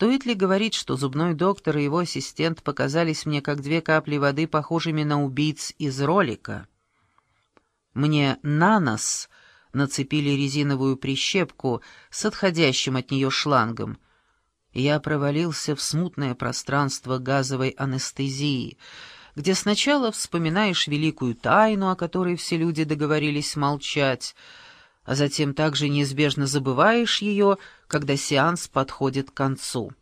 Стоит ли говорить, что зубной доктор и его ассистент показались мне как две капли воды, похожими на убийц из ролика? Мне на нос нацепили резиновую прищепку с отходящим от нее шлангом. Я провалился в смутное пространство газовой анестезии, где сначала вспоминаешь великую тайну, о которой все люди договорились молчать, а затем также неизбежно забываешь ее, когда сеанс подходит к концу.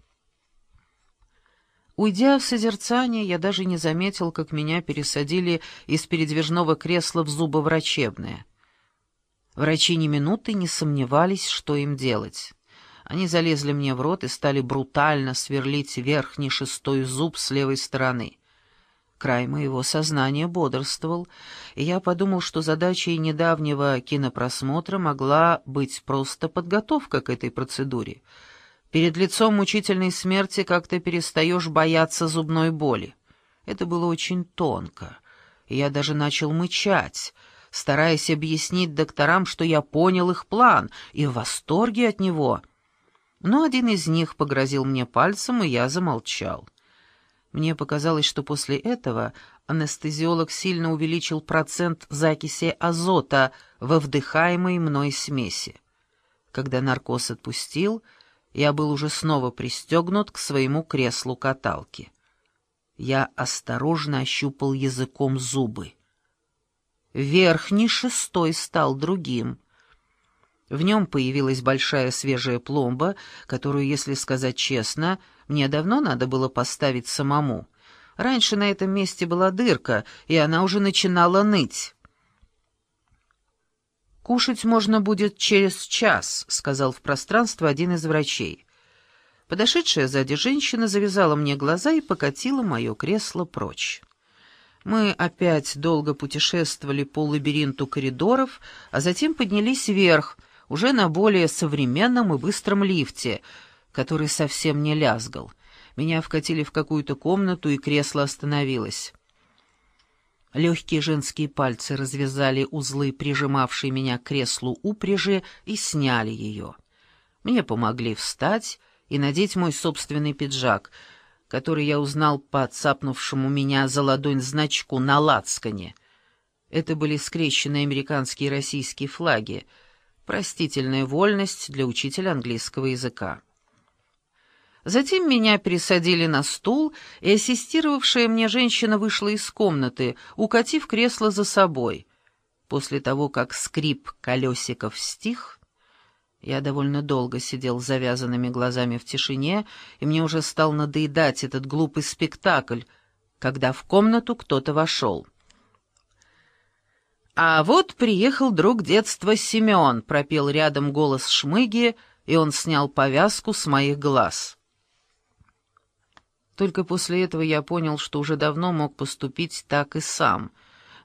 Уйдя в созерцание, я даже не заметил, как меня пересадили из передвижного кресла в зубоврачебное. Врачи ни минуты не сомневались, что им делать. Они залезли мне в рот и стали брутально сверлить верхний шестой зуб с левой стороны. Край моего сознания бодрствовал, и я подумал, что задачей недавнего кинопросмотра могла быть просто подготовка к этой процедуре. Перед лицом мучительной смерти как-то перестаешь бояться зубной боли. Это было очень тонко, и я даже начал мычать, стараясь объяснить докторам, что я понял их план и в восторге от него. Но один из них погрозил мне пальцем, и я замолчал. Мне показалось, что после этого анестезиолог сильно увеличил процент закиси азота во вдыхаемой мной смеси. Когда наркоз отпустил, я был уже снова пристегнут к своему креслу каталки. Я осторожно ощупал языком зубы. Верхний шестой стал другим. В нем появилась большая свежая пломба, которую, если сказать честно, мне давно надо было поставить самому. Раньше на этом месте была дырка, и она уже начинала ныть. «Кушать можно будет через час», — сказал в пространство один из врачей. Подошедшая сзади женщина завязала мне глаза и покатила мое кресло прочь. Мы опять долго путешествовали по лабиринту коридоров, а затем поднялись вверх, уже на более современном и быстром лифте — который совсем не лязгал. Меня вкатили в какую-то комнату, и кресло остановилось. Легкие женские пальцы развязали узлы, прижимавшие меня к креслу упряжи, и сняли ее. Мне помогли встать и надеть мой собственный пиджак, который я узнал по цапнувшему меня за ладонь значку на лацкане. Это были скрещенные американские и российские флаги, простительная вольность для учителя английского языка. Затем меня пересадили на стул, и ассистировавшая мне женщина вышла из комнаты, укатив кресло за собой. После того, как скрип колесиков стих, я довольно долго сидел с завязанными глазами в тишине, и мне уже стал надоедать этот глупый спектакль, когда в комнату кто-то вошел. «А вот приехал друг детства Семен», — пропел рядом голос Шмыги, и он снял повязку с моих глаз. Только после этого я понял, что уже давно мог поступить так и сам,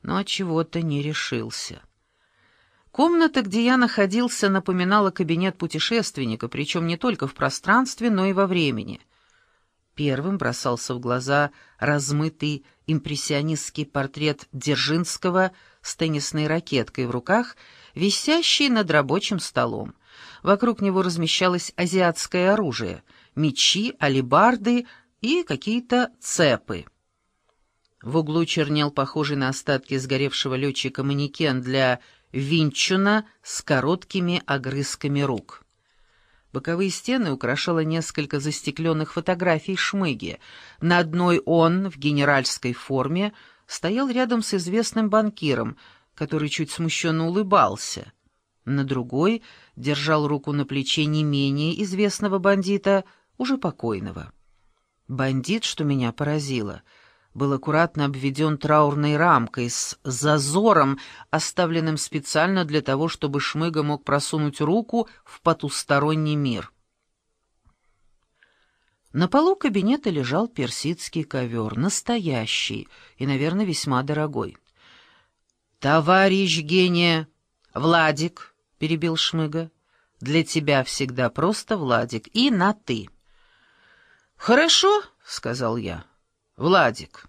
но от чего-то не решился. Комната, где я находился, напоминала кабинет путешественника, причем не только в пространстве, но и во времени. Первым бросался в глаза размытый импрессионистский портрет Дзержинского с теннисной ракеткой в руках, висящий над рабочим столом. Вокруг него размещалось азиатское оружие — мечи, алебарды — и какие-то цепы. В углу чернел похожий на остатки сгоревшего летчика манекен для Винчуна с короткими огрызками рук. Боковые стены украшало несколько застекленных фотографий Шмыги. На одной он, в генеральской форме, стоял рядом с известным банкиром, который чуть смущенно улыбался. На другой держал руку на плече не менее известного бандита, уже покойного. Бандит, что меня поразило, был аккуратно обведен траурной рамкой с зазором, оставленным специально для того, чтобы Шмыга мог просунуть руку в потусторонний мир. На полу кабинета лежал персидский ковер, настоящий и, наверное, весьма дорогой. «Товарищ гения! Владик!» — перебил Шмыга. «Для тебя всегда просто Владик и на «ты». «Хорошо», — сказал я. «Владик,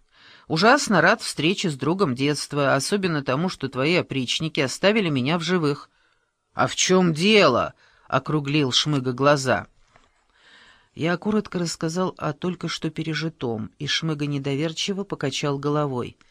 ужасно рад встрече с другом детства, особенно тому, что твои опричники оставили меня в живых». «А в чем дело?» — округлил Шмыга глаза. Я коротко рассказал о только что пережитом, и Шмыга недоверчиво покачал головой —